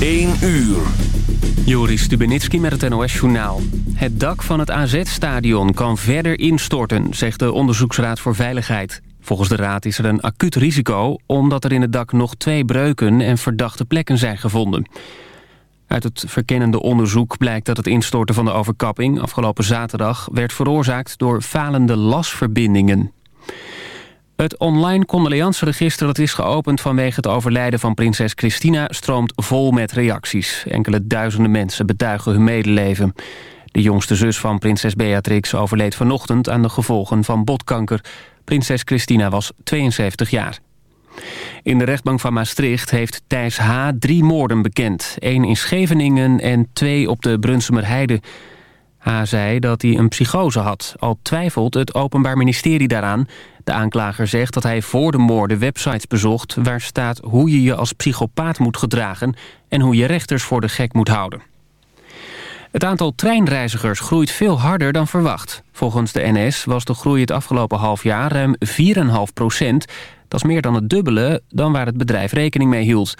1 uur. Joris Stubenitski met het NOS-journaal. Het dak van het AZ-stadion kan verder instorten, zegt de Onderzoeksraad voor Veiligheid. Volgens de raad is er een acuut risico... omdat er in het dak nog twee breuken en verdachte plekken zijn gevonden. Uit het verkennende onderzoek blijkt dat het instorten van de overkapping... afgelopen zaterdag werd veroorzaakt door falende lasverbindingen. Het online condoleanceregister dat is geopend vanwege het overlijden van prinses Christina stroomt vol met reacties. Enkele duizenden mensen betuigen hun medeleven. De jongste zus van prinses Beatrix overleed vanochtend aan de gevolgen van botkanker. Prinses Christina was 72 jaar. In de rechtbank van Maastricht heeft Thijs H. drie moorden bekend. één in Scheveningen en twee op de Brunsumerheide. H. zei dat hij een psychose had. Al twijfelt het Openbaar Ministerie daaraan. De aanklager zegt dat hij voor de moorden websites bezocht... waar staat hoe je je als psychopaat moet gedragen... en hoe je rechters voor de gek moet houden. Het aantal treinreizigers groeit veel harder dan verwacht. Volgens de NS was de groei het afgelopen half jaar ruim 4,5 procent. Dat is meer dan het dubbele dan waar het bedrijf rekening mee hield.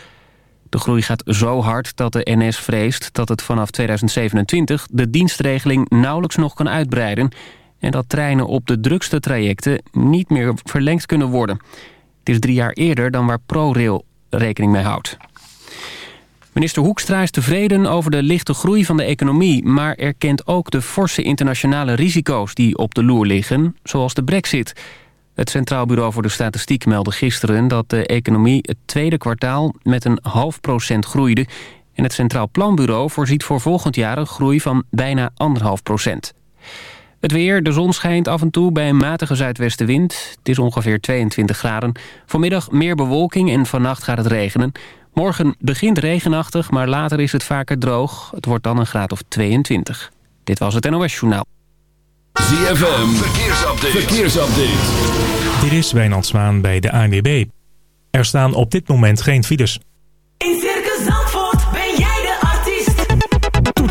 De groei gaat zo hard dat de NS vreest dat het vanaf 2027 de dienstregeling nauwelijks nog kan uitbreiden en dat treinen op de drukste trajecten niet meer verlengd kunnen worden. Het is drie jaar eerder dan waar ProRail rekening mee houdt. Minister Hoekstra is tevreden over de lichte groei van de economie... maar erkent ook de forse internationale risico's die op de loer liggen... zoals de brexit. Het Centraal Bureau voor de Statistiek meldde gisteren... dat de economie het tweede kwartaal met een half procent groeide... en het Centraal Planbureau voorziet voor volgend jaar... een groei van bijna anderhalf procent. Het weer, de zon schijnt af en toe bij een matige zuidwestenwind. Het is ongeveer 22 graden. Vanmiddag meer bewolking en vannacht gaat het regenen. Morgen begint regenachtig, maar later is het vaker droog. Het wordt dan een graad of 22. Dit was het NOS Journaal. ZFM, verkeersupdate. verkeersupdate. Dit is Wijnand Zwaan bij de ANWB. Er staan op dit moment geen files. In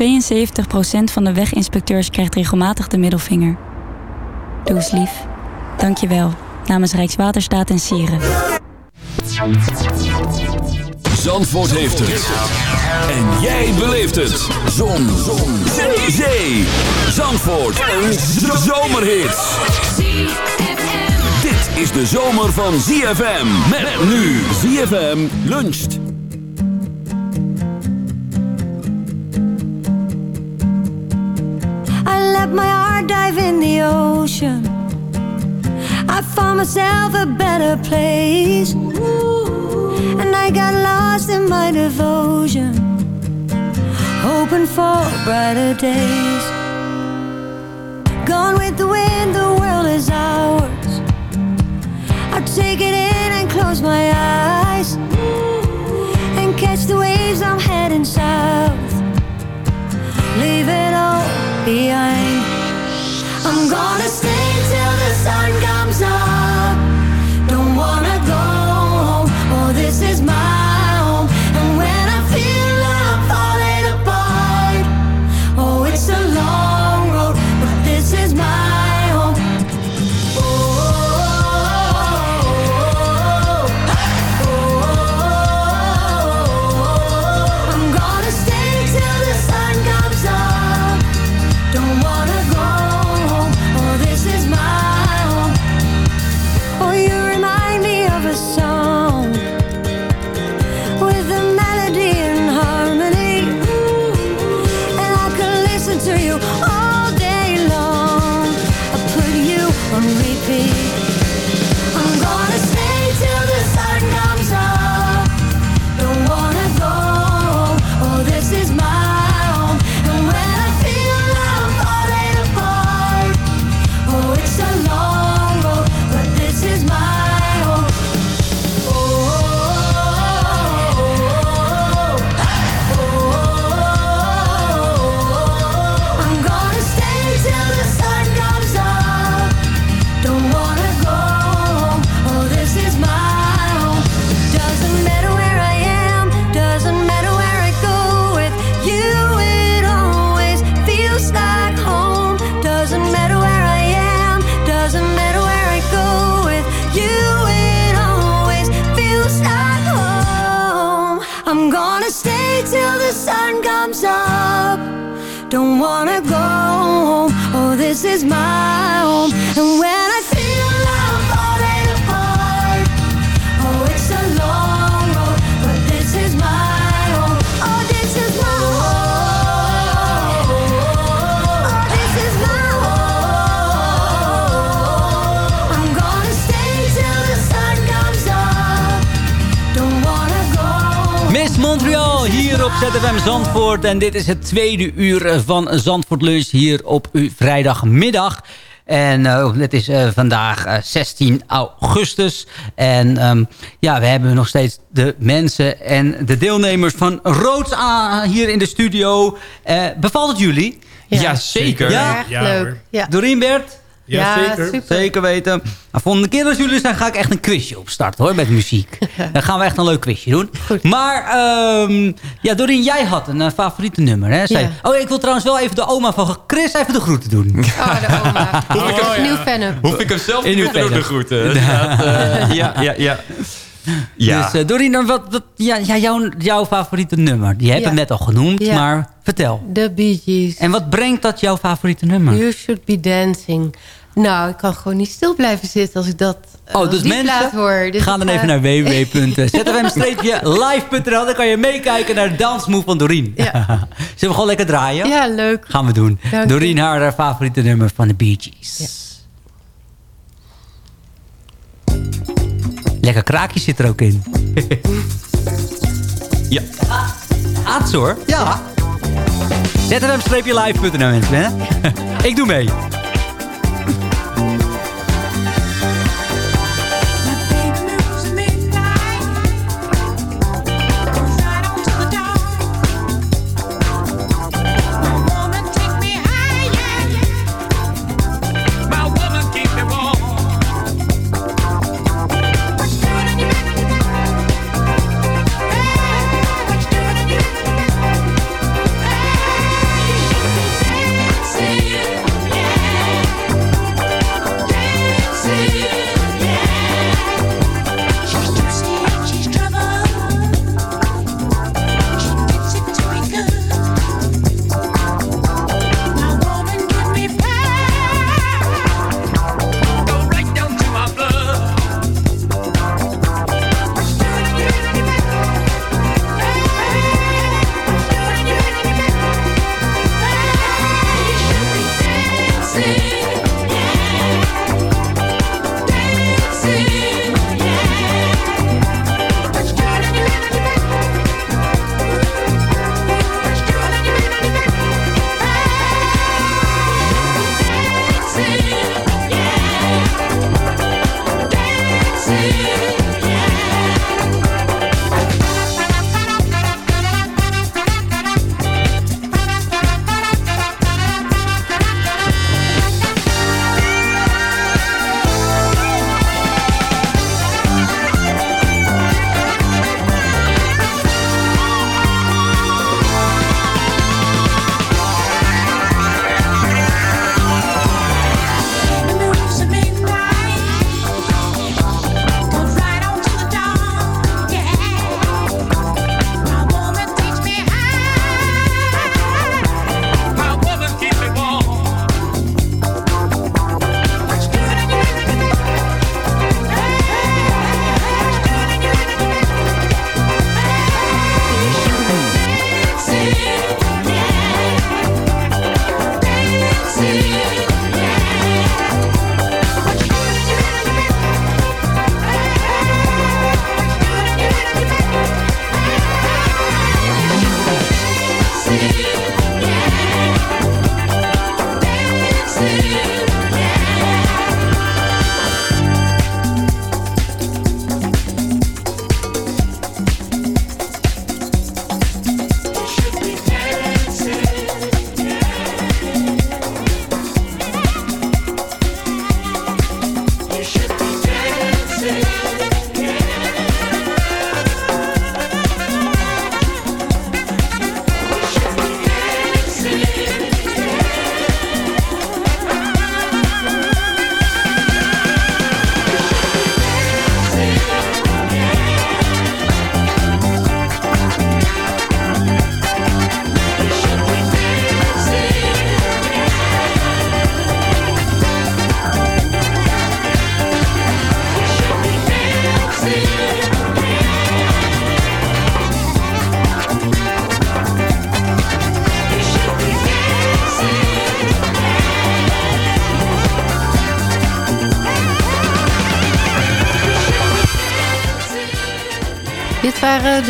72% van de weginspecteurs krijgt regelmatig de middelvinger. Doe eens lief. Dank je wel. Namens Rijkswaterstaat en Sieren. Zandvoort heeft het. En jij beleeft het. Zon. Zon. Zee. Zee. Zandvoort. Een zomerhit. Dit is de zomer van ZFM. Met nu ZFM luncht. Dive in the ocean. I found myself a better place. And I got lost in my devotion. Hoping for brighter days. Gone with the wind, the world is ours. I take it in and close my eyes. And catch the waves, I'm heading south leave it all behind gonna En dit is het tweede uur van Zandvoort Lunch hier op uw vrijdagmiddag. En eh, het is eh, vandaag eh, 16 augustus. En ehm, ja, we hebben nog steeds de mensen en de deelnemers van Roods aan hier in de studio. Eh, bevalt het jullie? Ja, zeker. Ja? Erg Ja, leuk. Ja. Doreen Bert? Ja, Ja, zeker. super. Zeker weten. Nou, volgende keer als jullie zijn, ga ik echt een quizje opstarten hoor, met muziek. Dan gaan we echt een leuk quizje doen. Maar, ehm, ja, Doreen, jij had een eh, favoriete nummer. Hè? Zei, Ja. Oh, ik wil trouwens wel even de oma van Chris even de groeten doen. Oh, de oma. Hoef ik hem- een nieuw fan. Hoef ik hem zelf In niet te doen, de groeten. Inderdaad, eh, ja, ja, ja. Ja. Dus uh, Doreen, dan wat, wat, ja, ja, jouw, jouw favoriete nummer? Die heb je Ja. net al genoemd, Ja. maar vertel. De Bee Gees. En wat brengt dat jouw favoriete nummer? You should be dancing. Nou, ik kan gewoon niet stil blijven zitten als ik dat eh, Oh, dus mensen, hoor. Dus ga ik dan ga- even naar www.zfm-live.nl. Dan kan je meekijken naar de dansmove van Doreen. Zullen we gewoon lekker draaien? Ja, leuk. Gaan we doen. Dank je. Doreen, haar favoriete nummer van de Bee Gees. Lekker kraakje zit er ook in. ja. Aats hoor. Ja. zfm-live.nl mensen. Hè? Ik doe mee.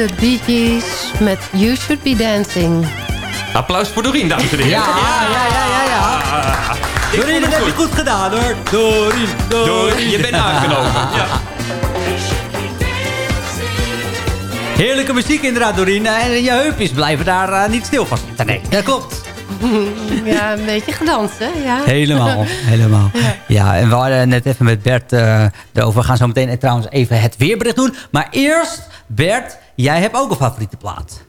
De Bee Gees met You Should Be Dancing. Applaus voor Doreen, dames en heren. Ja, ja, ja, ja, ja. Ik Doreen, dat het heb je goed gedaan hoor. Doreen, Doreen, je bent aangenomen. Ja. Heerlijke muziek inderdaad, Doreen. En je heupjes blijven daar eh, niet stil van zitten. Nee, dat klopt. ja, een beetje gedanst, hè? Ja. Helemaal, helemaal. Ja, en we hadden net even met Bert eh, erover. We gaan zo meteen eh, trouwens even het weerbericht doen. Maar eerst, Bert, jij hebt ook een favoriete plaat.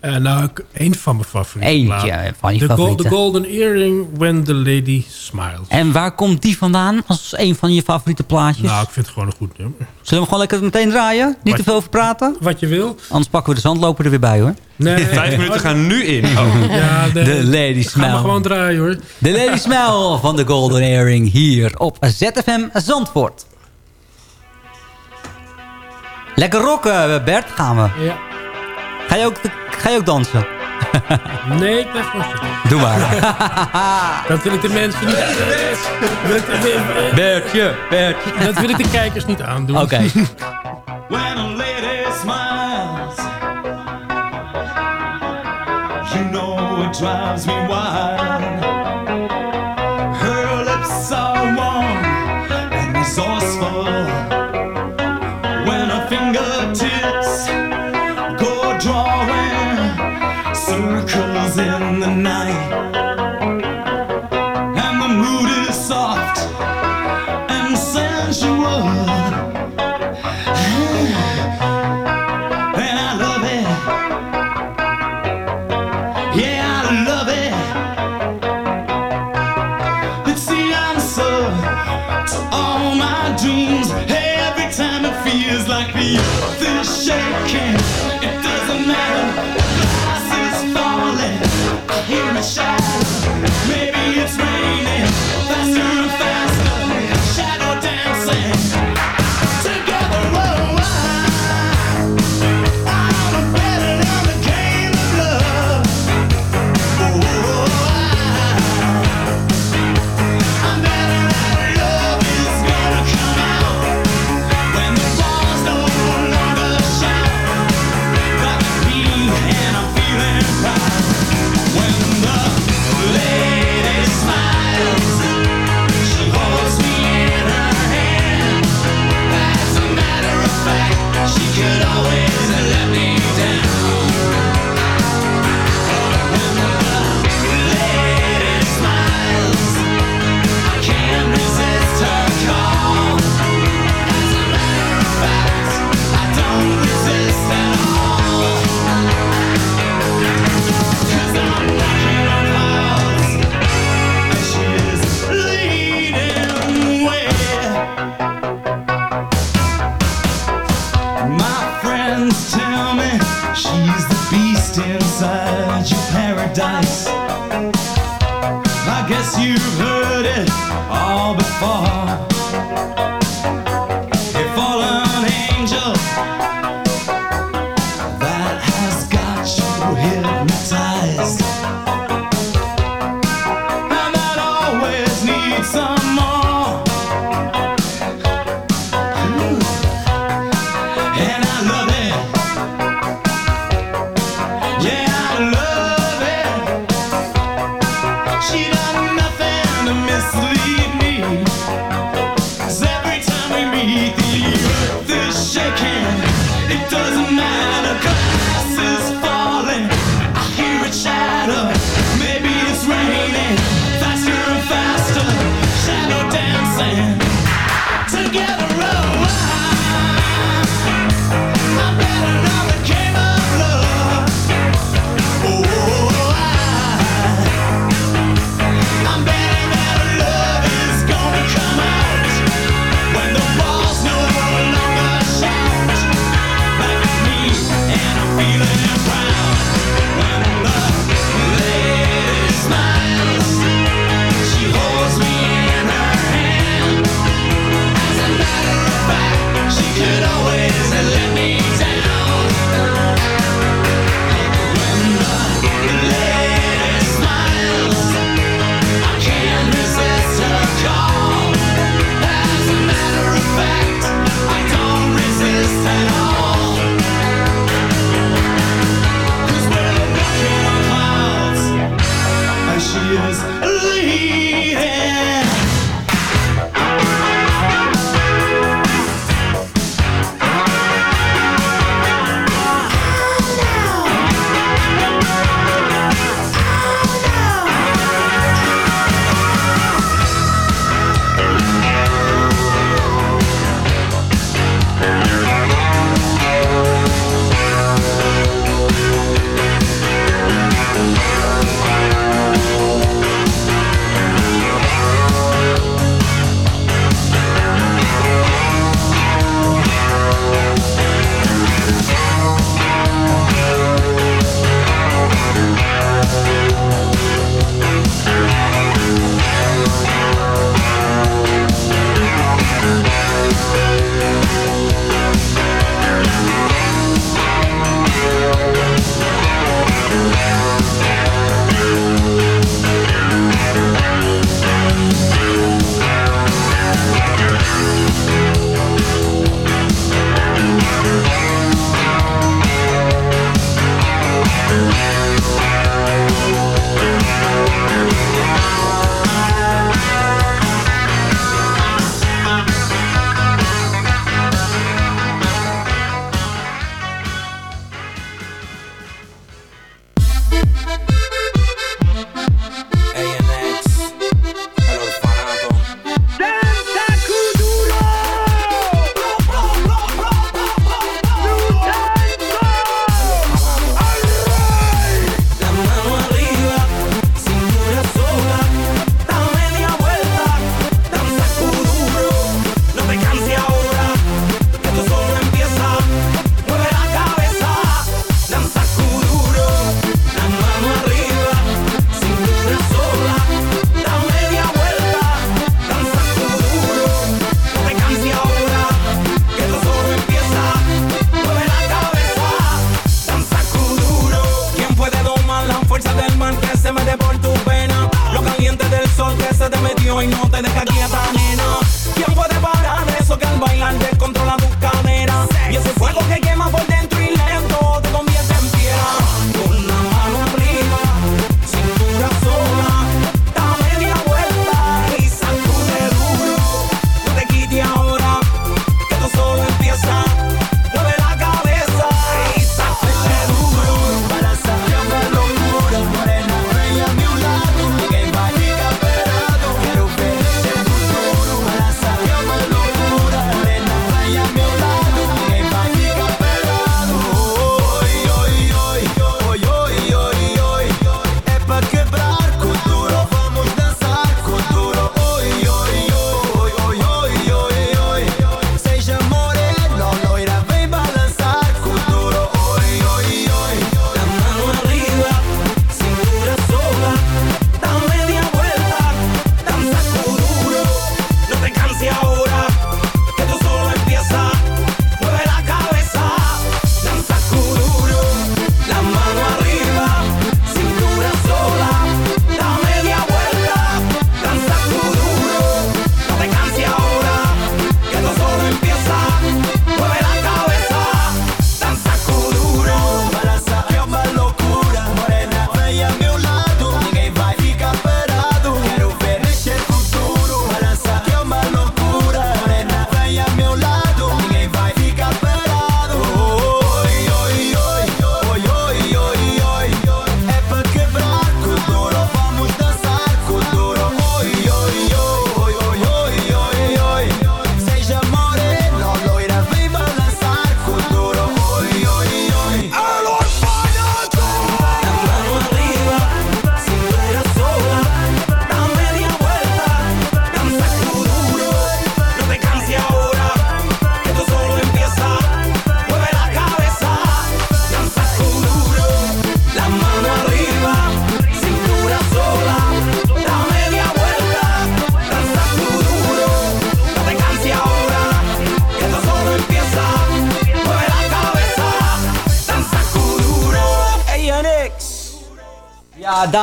Eh, nou, één van mijn favoriete Eentje platen. van je The, favoriete. the Golden Earring When the Lady Smiles. En waar komt die vandaan als een van je favoriete plaatjes? Nou, ik vind het gewoon een goed nummer. Zullen we hem gewoon lekker meteen draaien? Niet te veel over praten? Wat je wil. Anders pakken we de zandloper er weer bij hoor. Nee. Vijf minuten gaan nu in. Oh. Ja, de, De Lady Smile. gewoon draaien hoor. De Lady Smile van de Golden Earring hier op ZFM Zandvoort. Lekker rocken, Bert, gaan we. Ja. Ga je ook, ga je ook dansen? Nee, ik blijf gewoon zitten. Doe maar. Dat wil ik de mensen niet... Bertje, Bertje. dat wil ik de kijkers niet aandoen. Oké. When a lady smiles, you know it drives me wild.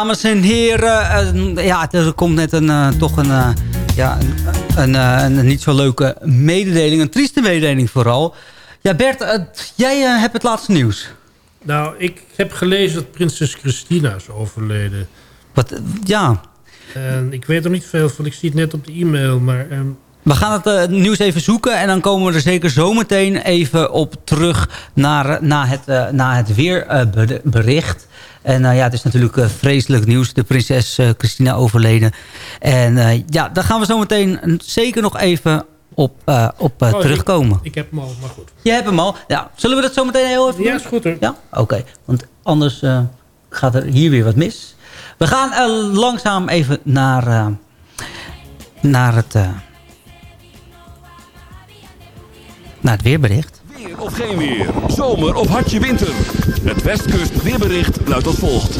Dames en heren. eh, ja, er komt net een, eh, toch een, eh, ja, een, een, een niet zo leuke mededeling. Een trieste mededeling vooral. Ja, Bert, jij hebt het laatste nieuws. Nou, ik heb gelezen dat prinses Christina is overleden. Wat, ja. En ik weet er niet veel van. Ik zie het net op de e-mail, maar... ehm, We gaan het nieuws even zoeken en dan komen we er zeker zometeen even op terug naar, na, het, eh, na het weerbericht. En eh, ja, het is natuurlijk eh, vreselijk nieuws. De prinses eh, Christina overleden. En ja, daar gaan we zometeen zeker nog even op, op oh, terugkomen. Ik, ik heb hem al, maar goed. Je hebt hem al. Ja, zullen we dat zometeen heel even doen? Ja, is goed hoor. Ja? Oké, want anders gaat er hier weer wat mis. We gaan langzaam even naar, naar, het, naar het weerbericht. Of geen weer. Zomer of hartje winter. Het Westkust weerbericht luidt als volgt.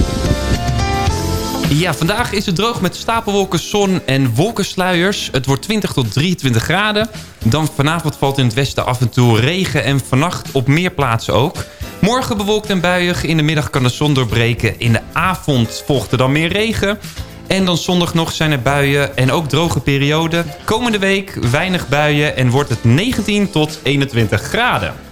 Ja, vandaag is het droog met stapelwolken, zon en wolkensluiers. Het wordt 20 tot 23 graden. Dan vanavond valt in het westen af en toe regen en vannacht op meer plaatsen ook. Morgen bewolkt en buiig. In de middag kan de zon doorbreken. In de avond volgt er dan meer regen. En dan zondag nog zijn er buien en ook droge perioden. Komende week weinig buien en wordt het 19 tot 21 graden.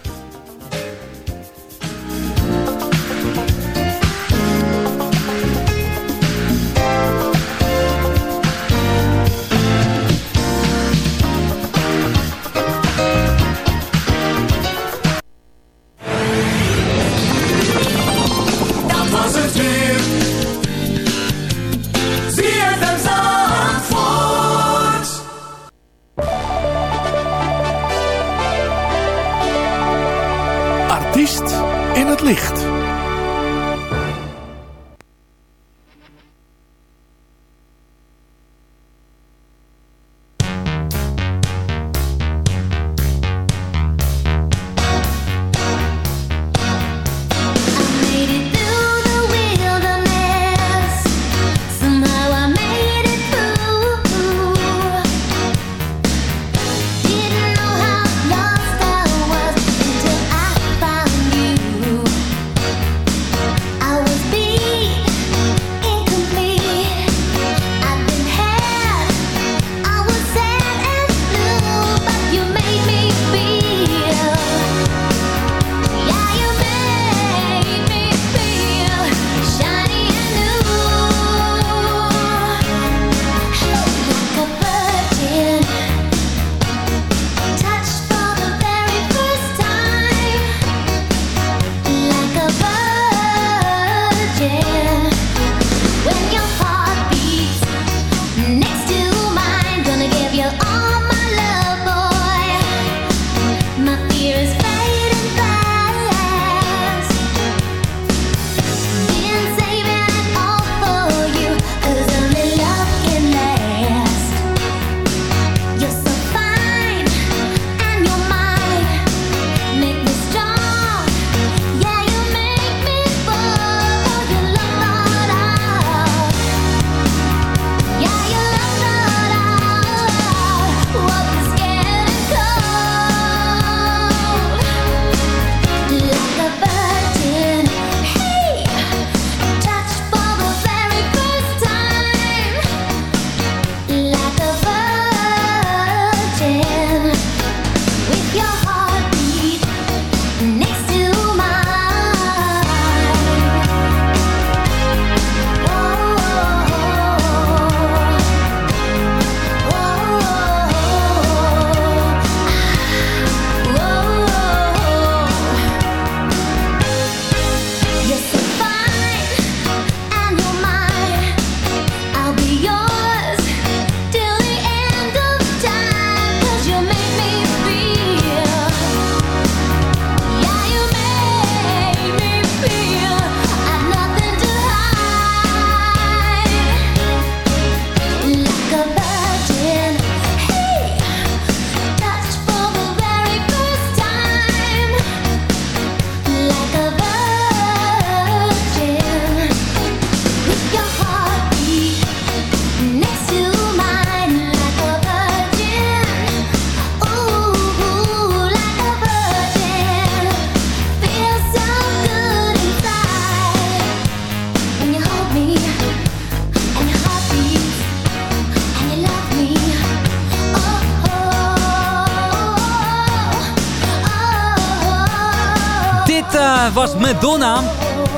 Madonna.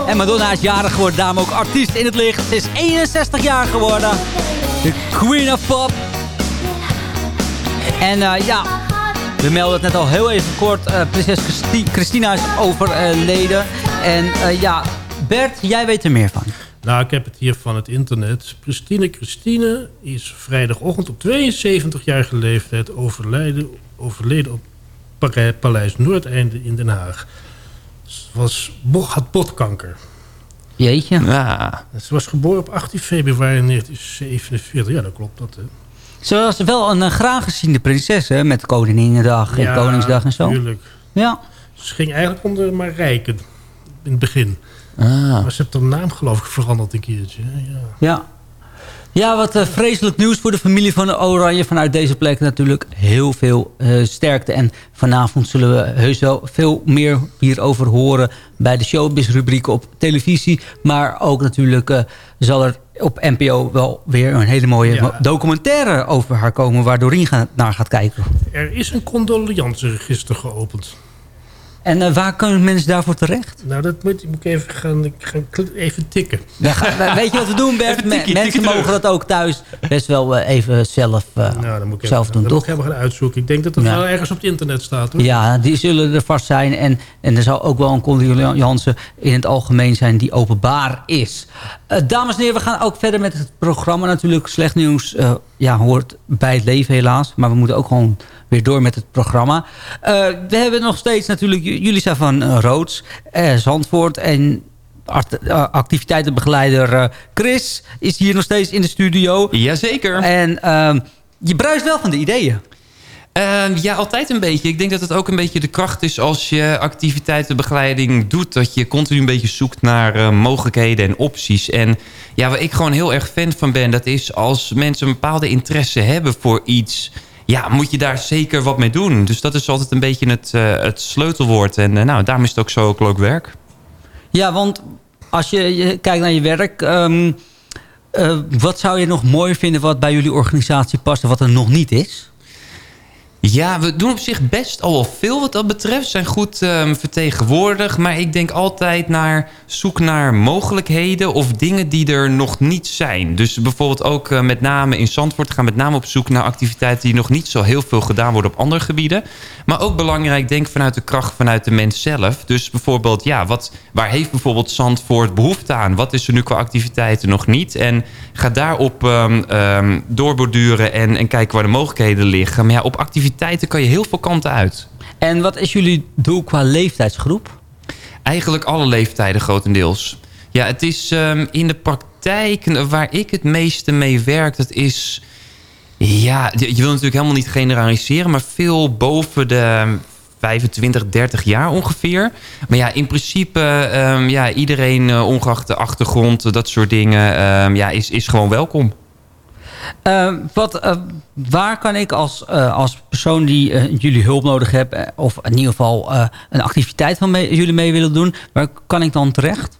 En Madonna is jarig geworden, daarom ook artiest in het licht. Ze is 61 jaar geworden. De Queen of Pop. En eh, ja, we melden het net al heel even kort. eh, prinses Christi- Christina is overleden. En eh, ja, Bert, jij weet er meer van. Nou, ik heb het hier van het internet. Christine Christine is vrijdagochtend op 72-jarige leeftijd overlijden, overleden op Paleis Noordeinde in Den Haag. Ze was, had botkanker. Jeetje. Ja. Ze was geboren op 18 februari 1947. Ja, dat klopt dat, hè. Ze was wel een eh, graag geziende prinses, hè? Met Koninginnedag en Ja, Koningsdag en zo. tuurlijk. Ja. Ze ging eigenlijk onder Marijke in het begin. Ah. Maar ze heeft haar naam geloof ik veranderd een keertje. hè, Ja. Ja. Ja, wat eh, vreselijk nieuws voor de familie van Oranje. Vanuit deze plek natuurlijk heel veel eh, sterkte. En vanavond zullen we heus wel veel meer hierover horen... bij de showbiz-rubrieken op televisie. Maar ook natuurlijk eh, zal er op NPO wel weer een hele mooie Ja. documentaire over haar komen... waar Doreen naar gaat kijken. Er is een condoleanceregister geopend. En eh, waar kunnen mensen daarvoor terecht? Nou, dat moet, moet ik even gaan, gaan even tikken. Ja, ga- weet je wat we doen, Bert? Tikkie, mensen mogen dat ook thuis best wel eh, even zelf, eh, Nou, dan moet ik zelf even, doen, dan toch? moet ik gaan uitzoeken. Ik denk dat het Ja. wel ergens op het internet staat. Hoor. Ja, die zullen er vast zijn. En, en er zal ook wel een condoleance in het algemeen zijn die openbaar is. Dames en heren, we gaan ook verder met het programma. Natuurlijk, slecht nieuws ja, hoort bij het leven helaas. Maar we moeten ook gewoon weer door met het programma. Eh, we hebben nog steeds natuurlijk... Jullie zijn van eh, Roods, eh, Zandvoort en... activiteitenbegeleider Chris is hier nog steeds in de studio. Jazeker. En ehm, je bruist wel van de ideeën. Ehm, ja, altijd een beetje. Ik denk dat het ook een beetje de kracht is als je activiteitenbegeleiding doet. Dat je continu een beetje zoekt naar mogelijkheden en opties. En ja, waar ik gewoon heel erg fan van ben... dat is als mensen een bepaalde interesse hebben voor iets... ja, moet je daar zeker wat mee doen. Dus dat is altijd een beetje het, eh, het sleutelwoord. En eh, nou, daarom is het ook zo leuk werk. Ja, want als je, je kijkt naar je werk... ehm, eh, wat zou je nog mooi vinden wat bij jullie organisatie past... en wat er nog niet is? Ja, we doen op zich best al wel veel wat dat betreft. Zijn goed ehm, vertegenwoordigd. Maar ik denk altijd naar zoek naar mogelijkheden of dingen die er nog niet zijn. Dus bijvoorbeeld ook eh, met name in Zandvoort gaan met name op zoek naar activiteiten die nog niet zo heel veel gedaan worden op andere gebieden. Maar ook belangrijk, denk vanuit de kracht vanuit de mens zelf. Dus bijvoorbeeld, ja, wat, waar heeft bijvoorbeeld Zandvoort behoefte aan? Wat is er nu qua activiteiten nog niet? En ga daarop ehm, doorborduren en, en kijken waar de mogelijkheden liggen. Maar ja, op activiteiten kan je heel veel kanten uit. En wat is jullie doel qua leeftijdsgroep? Eigenlijk alle leeftijden grotendeels. Ja, het is ehm, in de praktijk waar ik het meeste mee werk. Dat is... Ja, je je wil natuurlijk helemaal niet generaliseren... maar veel boven de 25, 30 jaar ongeveer. Maar ja, in principe... ehm, ja, iedereen, eh, ongeacht de achtergrond, eh, dat soort dingen... ehm, ja, is, is gewoon welkom. Eh, wat, eh, waar kan ik als, als persoon die jullie hulp nodig heb... of in ieder geval een activiteit van mee- jullie mee willen doen... waar kan ik dan terecht?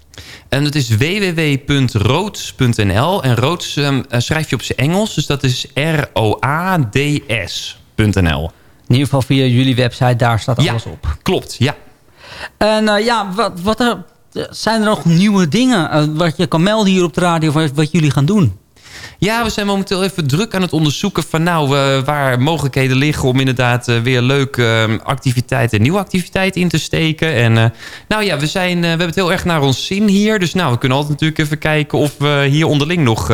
En dat is www.roods.nl. En Roods ehm, eh, schrijf je op zijn Engels. Dus dat is R-O-A-D-S.nl. In ieder geval via jullie website, daar staat alles op. Klopt, ja. En eh, ja, wat, wat er, zijn er nog nieuwe dingen eh, wat je kan melden hier op de radio... wat, wat jullie gaan doen? Ja, we zijn momenteel even druk aan het onderzoeken van nou, eh, waar mogelijkheden liggen om inderdaad weer leuke eh, activiteiten en nieuwe activiteiten in te steken. En nou ja, we, zijn, we hebben het heel erg naar ons zin hier. Dus nou, we kunnen altijd natuurlijk even kijken of we hier onderling nog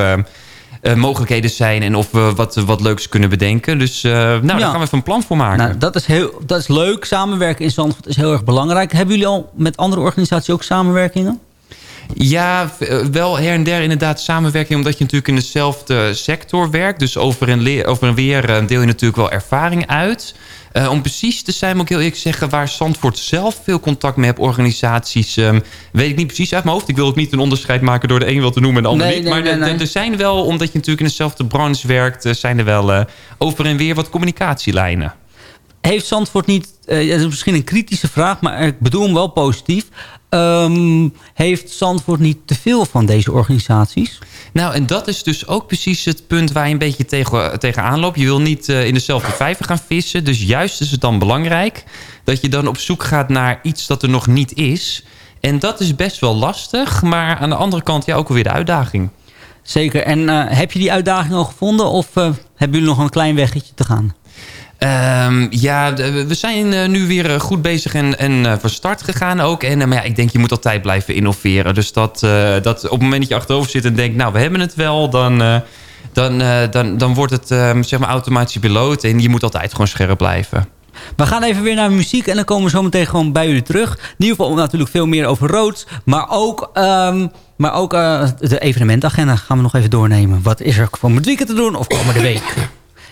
eh, mogelijkheden zijn en of we wat, wat leuks kunnen bedenken. Dus eh, nou, daar gaan we even een plan voor maken. Nou, dat is, heel, dat is leuk. Samenwerken in Zandvoort is heel erg belangrijk. Hebben jullie al met andere organisaties ook samenwerkingen? Ja, eh, wel her en der inderdaad samenwerking... omdat je natuurlijk in dezelfde sector werkt. Dus over en, le- over en weer eh, deel je natuurlijk wel ervaring uit. Eh, om precies te zijn moet ik heel eerlijk zeggen... waar Zandvoort zelf veel contact mee heeft, organisaties... ehm, weet ik niet precies uit mijn hoofd. Ik wil ook niet een onderscheid maken door de een wel te noemen en de ander Nee, niet. nee, maar nee, de- de- nee. er zijn wel, omdat je natuurlijk in dezelfde branche werkt... zijn er wel over en weer wat communicatielijnen. Heeft Zandvoort niet, ja, dat is misschien een kritische vraag, maar ik bedoel hem wel positief. Ehm, heeft Zandvoort niet te veel van deze organisaties? Nou, en dat is dus ook precies het punt waar je een beetje tegen, tegenaan loopt. Je wil niet eh, in dezelfde vijver gaan vissen. Dus juist is het dan belangrijk dat je dan op zoek gaat naar iets dat er nog niet is. En dat is best wel lastig. Maar aan de andere kant ja, ook alweer de uitdaging. Zeker. En eh, heb je die uitdaging al gevonden? Of hebben jullie nog een klein weggetje te gaan? Ehm, ja, we zijn eh, nu weer eh, goed bezig en, en eh, van start gegaan ook. En, maar ja, ik denk, je moet altijd blijven innoveren. Dus dat, dat op het moment dat je achterover zit en denkt... nou, we hebben het wel, dan, dan, dan, dan wordt het eh, zeg maar automatisch piloot. En je moet altijd gewoon scherp blijven. We gaan even weer naar muziek en dan komen we zo meteen gewoon bij jullie terug. In ieder geval natuurlijk veel meer over Roods. Maar ook, ehm, maar ook de evenementagenda gaan we nog even doornemen. Wat is er van het weekend te doen of komende week?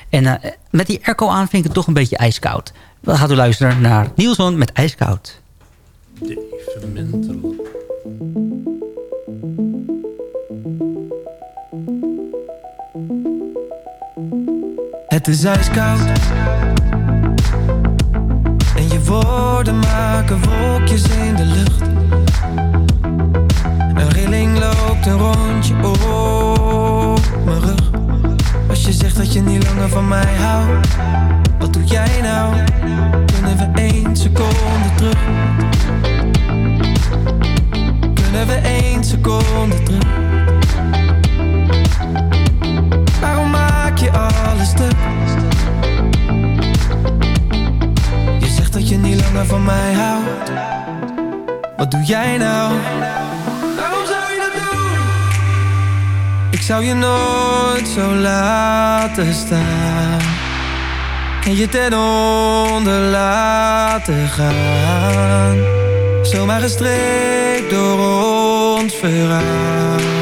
En eh, met die airco aan vind ik het toch een beetje ijskoud. We gaan we luisteren naar Nielsen met ijskoud. Het is ijskoud En je woorden maken wolkjes in de lucht Een rilling loopt een rondje op dat je niet langer van mij houdt Wat doe jij nou? Kunnen we één seconde terug? Kunnen we één seconde terug? Waarom maak je alles stuk? Je zegt dat je niet langer van mij houdt. Wat doe jij nou? Ik zou je nooit zo laten staan. En je ten onder laten gaan. Zomaar gestreept door ons verhaal.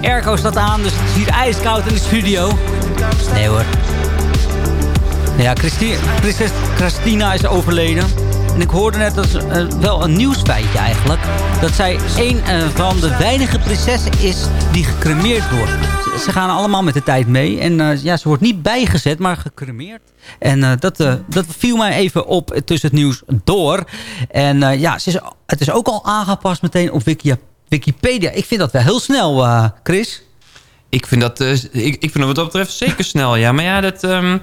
De staat aan, dus het is hier ijskoud in de studio. Nee hoor. Ja, prinses Christina is overleden. En ik hoorde net, dat is eh, wel een nieuwsfeitje eigenlijk... dat zij een eh, van de weinige prinsessen is die gecremeerd wordt. Ze, gaan allemaal met de tijd mee. En eh, ja, ze wordt niet bijgezet, maar gecremeerd. En dat, dat viel mij even op tussen het nieuws door. En ja, ze is, het is ook al aangepast meteen op Wikia- Wikipedia. Ik vind dat wel heel snel, eh, Chris. Ik vind dat, eh, ik, ik vind dat wat dat betreft zeker snel, ja. Maar ja, dat, ehm,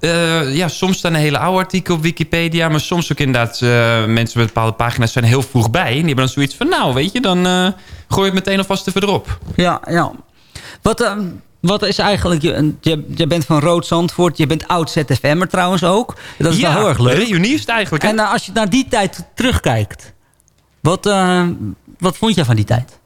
eh, ja, soms staan er hele oude artikelen op Wikipedia... maar soms ook inderdaad mensen met bepaalde pagina's zijn heel vroeg bij. En die hebben dan zoiets van, nou, weet je, dan gooi je het meteen alvast even erop. Ja, ja. Wat, eh, wat is eigenlijk... Je, je, je bent van Rood Zandvoort. Je bent oud ZFM'er trouwens ook. Dat is Ja, wel heel erg leuk. reunie is het eigenlijk, hè? En als je naar die tijd terugkijkt... Wat, wat vond je van die tijd?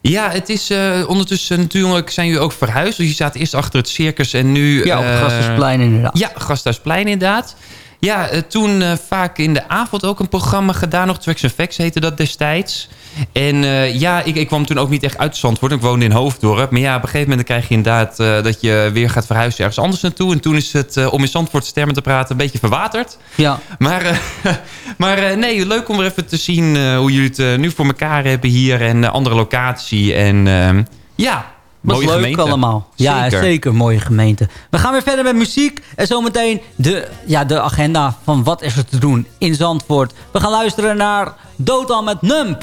Ja, het is eh, ondertussen natuurlijk zijn jullie ook verhuisd. Dus je staat eerst achter het circus en nu... Ja, op eh, Gasthuisplein inderdaad. Ja, Gasthuisplein inderdaad. Ja, eh, toen eh, vaak in de avond ook een programma gedaan. Nog Tracks and Facts heette dat destijds. En eh, ja, ik, ik kwam toen ook niet echt uit Zandvoort. Ik woonde in Hoofddorp. Maar ja, op een gegeven moment krijg je inderdaad... eh, dat je weer gaat verhuizen ergens anders naartoe. En toen is het, eh, om in Zandvoort termen te praten... een beetje verwaterd. Ja. Maar, maar nee, leuk om weer even te zien... hoe jullie het nu voor elkaar hebben hier. En andere locatie. En ehm, ja, Was mooie leuk gemeente. allemaal. Ja, zeker. Mooie gemeente. We gaan weer verder met muziek. En zometeen de, ja, de agenda van wat is er te doen in Zandvoort. We gaan luisteren naar Dotan met Nump.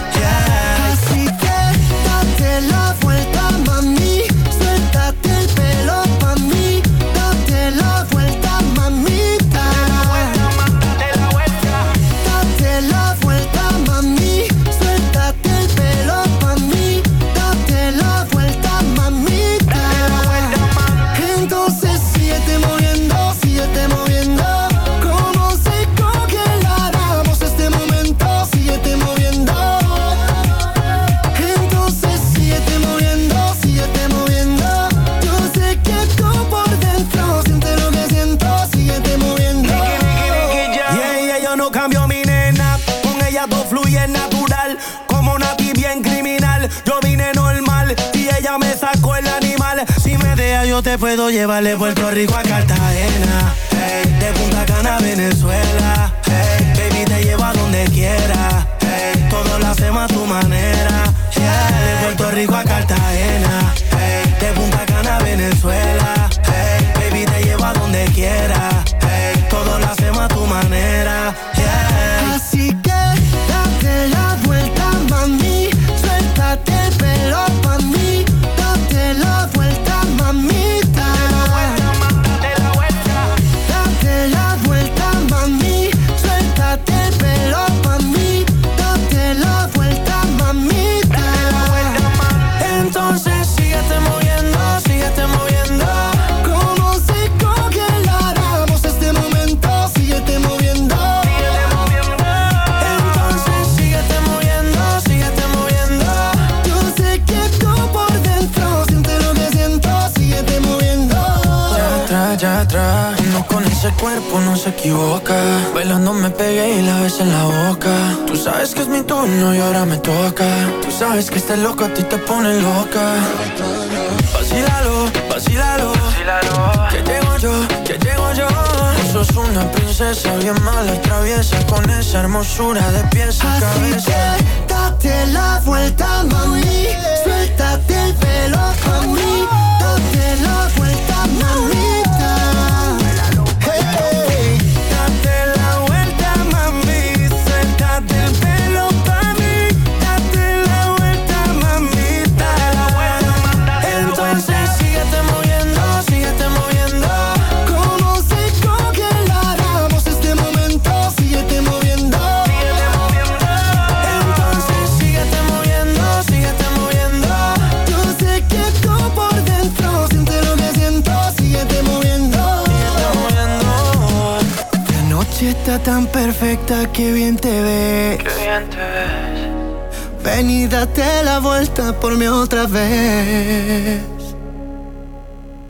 te puedo llevar de Puerto Rico a Cartagena. De Punta Cana a Venezuela. Baby, te llevo a donde quiera. Hey, todo lo hacemos a tu manera. De Puerto Rico a Cartagena. Hey, de Punta Cana a Venezuela. Hey, baby, te llevo a donde quiera. Todo lo hacemos a tu manera. Cuerpo no se equivoca. Bailando me pegué y la ves en la boca. Tú sabes que es mi turno y ahora me toca. Tú sabes que este loco a ti te pone loca. Vacílalo, vacílalo. Que llego yo, que llego yo. Sos una princesa bien mala y traviesa. Con esa hermosura de pies a Así cabeza. que date la vuelta, mami. Suéltate el pelo pa' mí. Date la vuelta, mamita. Tan perfecta que bien te ves. Qué bien te ves. Ven y date la vuelta por mí otra vez.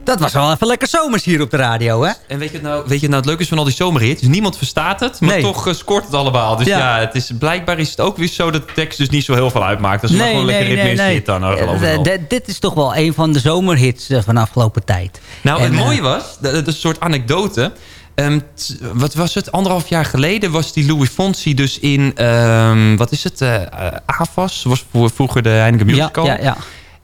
Dat was wel even lekker zomers hier op de radio, hè? En weet je, het nou, weet je nou het leuke is van al die zomerhits? Niemand verstaat het, maar Nee. toch eh, scoort het allemaal. Dus Ja. ja, het is, blijkbaar is het ook weer zo dat de tekst dus niet zo heel veel uitmaakt. Dat is gewoon lekker ritmisch hit dan, eh, geloof ik Eh, wel. Dit is toch wel een van de zomerhits van de afgelopen tijd. Nou, En, het mooie was, dat, dat is een soort anekdote. Ehm, wat was het? Anderhalf jaar geleden was die Louis Fonsi dus in, ehm, wat is het? AFAS, was vroeger de Heineken Musical. Ja, ja, ja.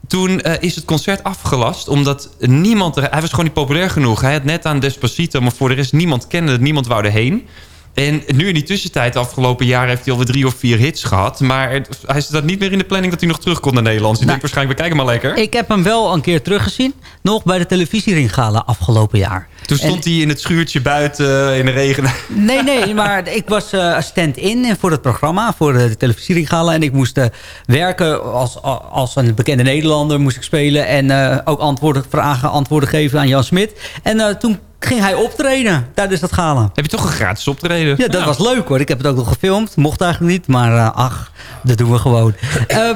Toen eh, is het concert afgelast, omdat niemand... Er, hij was gewoon niet populair genoeg. Hij had net aan Despacito, maar voor de rest niemand kende het. Niemand wou erheen. En nu in die tussentijd, de afgelopen jaar... heeft hij alweer drie of vier hits gehad. Maar hij staat niet meer in de planning dat hij nog terugkomt naar Nederland. Dus ik denk waarschijnlijk, we kijken maar lekker. Ik heb hem wel een keer teruggezien. Nog bij de televisieringgala afgelopen jaar. Toen stond hij in het schuurtje buiten eh, in de regen. Nee, nee, maar ik was eh, stand-in voor het programma, voor de televisieringgala. En ik moest eh, werken als, als een bekende Nederlander, moest ik spelen. En ook antwoorden, vragen, antwoorden geven aan Jan Smit. En toen ging hij optreden tijdens dat gala. Heb je toch een gratis optreden? Ja, dat Ja. was leuk hoor. Ik heb het ook nog gefilmd. Mocht eigenlijk niet, maar eh, ach, dat doen we gewoon. Eh,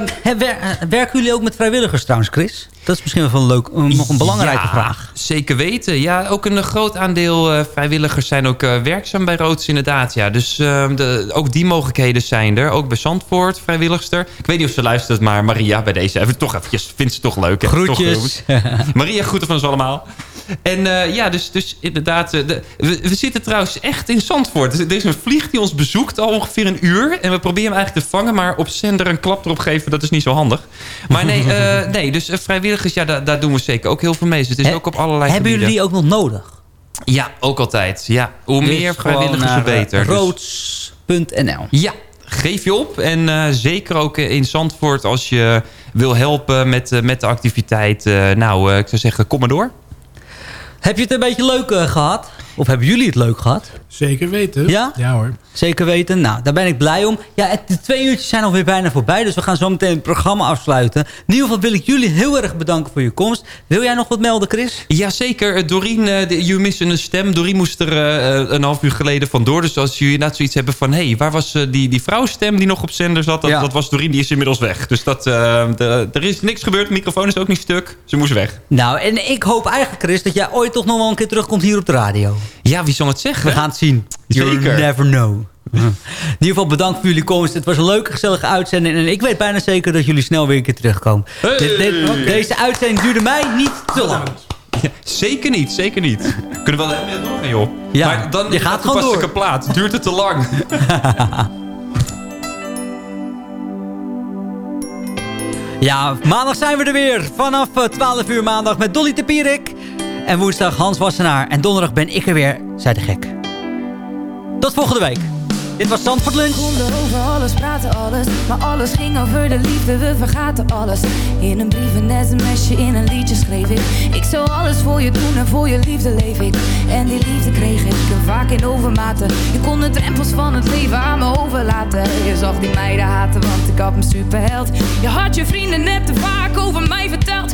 werken jullie ook met vrijwilligers trouwens, Chris? Dat is misschien wel een leuk, een- nog een belangrijke Ja, vraag. Zeker weten. Ja, ook een groot aandeel eh, vrijwilligers zijn ook eh, werkzaam bij Roods inderdaad. Ja. Dus eh, de, ook die mogelijkheden zijn er. Ook bij Zandvoort, vrijwilligster. Ik weet niet of ze luistert, maar Maria bij deze even toch eventjes, vindt ze toch leuk. hè? Groetjes. Toch. Maria, groeten van ons allemaal. En eh, ja, dus, dus inderdaad... eh, de- we, we zitten trouwens echt in Zandvoort. Er is een vlieg die ons bezoekt al ongeveer een uur. En we proberen hem eigenlijk te vangen. Maar op zender een klap erop geven, dat is niet zo handig. Maar nee, eh, nee dus eh, vrijwilligers, ja, daar, daar doen we zeker ook heel veel mee. Dus het is He- ook op allerlei Hebben jullie die ook nog nodig? Ja, ook altijd. Ja, hoe Dus meer vrijwilligers, hoe eh, beter. Dus- Roods.nl ja, geef je op. En eh, zeker ook in Zandvoort als je wil helpen met, eh, met de activiteit. nou, ik zou zeggen, kom maar door. Heb je het een beetje leuk eh, gehad? Of hebben jullie het leuk gehad? Zeker weten. Ja? Ja hoor. Zeker weten. Nou, daar ben ik blij om. Ja, het, de twee uurtjes zijn alweer bijna voorbij. Dus we gaan zo meteen het programma afsluiten. In ieder geval wil ik jullie heel erg bedanken voor je komst. Wil jij nog wat melden, Chris? Jazeker, eh, Doreen, eh, de- jullie missen een stem. Doreen moest er eh, eh, een half uur geleden vandoor. Dus als jullie inderdaad zoiets hebben van... hé, hey, waar was eh, die, die vrouwstem die nog op zender zat? Dat, Ja. dat was Doreen, die is inmiddels weg. Dus dat, eh, de- er is niks gebeurd. De microfoon is ook niet stuk. Ze moest weg. Nou, en ik hoop eigenlijk, Chris, dat jij ooit toch nog wel een keer terugkomt hier op de radio. Ja, wie zal het zeggen? We gaan het zien. You never know. In ieder geval bedankt voor jullie komst. Het was een leuke, gezellige uitzending. En ik weet bijna zeker dat jullie snel weer een keer terugkomen. Hey! Deze uitzending duurde mij niet te lang. zeker niet, zeker niet. Kunnen we wel de hele middag doorgaan, joh. Ja, maar dan je gaat gewoon toepasselijke plaat. Duurt het te lang. Ja, maandag zijn we er weer. Vanaf eh, 12 uur maandag met Dolly Tempierik. En woensdag Hans Wassenaar. En donderdag ben ik er weer, zei de gek. Tot volgende week. Dit was Zandvoort Lunch. konden over alles praten, alles. Maar alles ging over de liefde, we vergaten alles. In een brief, een sms'je, in een liedje schreef ik. Ik zou alles voor je doen en voor je liefde leef ik. En die liefde kreeg ik vaak in overmaten. Je kon de drempels van het leven aan me overlaten. Je zag die meiden haten, want ik had me superheld. Je had je vrienden net te vaak over mij verteld.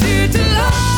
Het duurt te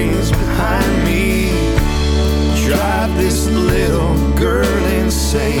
same.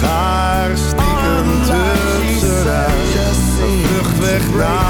ga er stiekem tussenuit. Een vlucht weg naar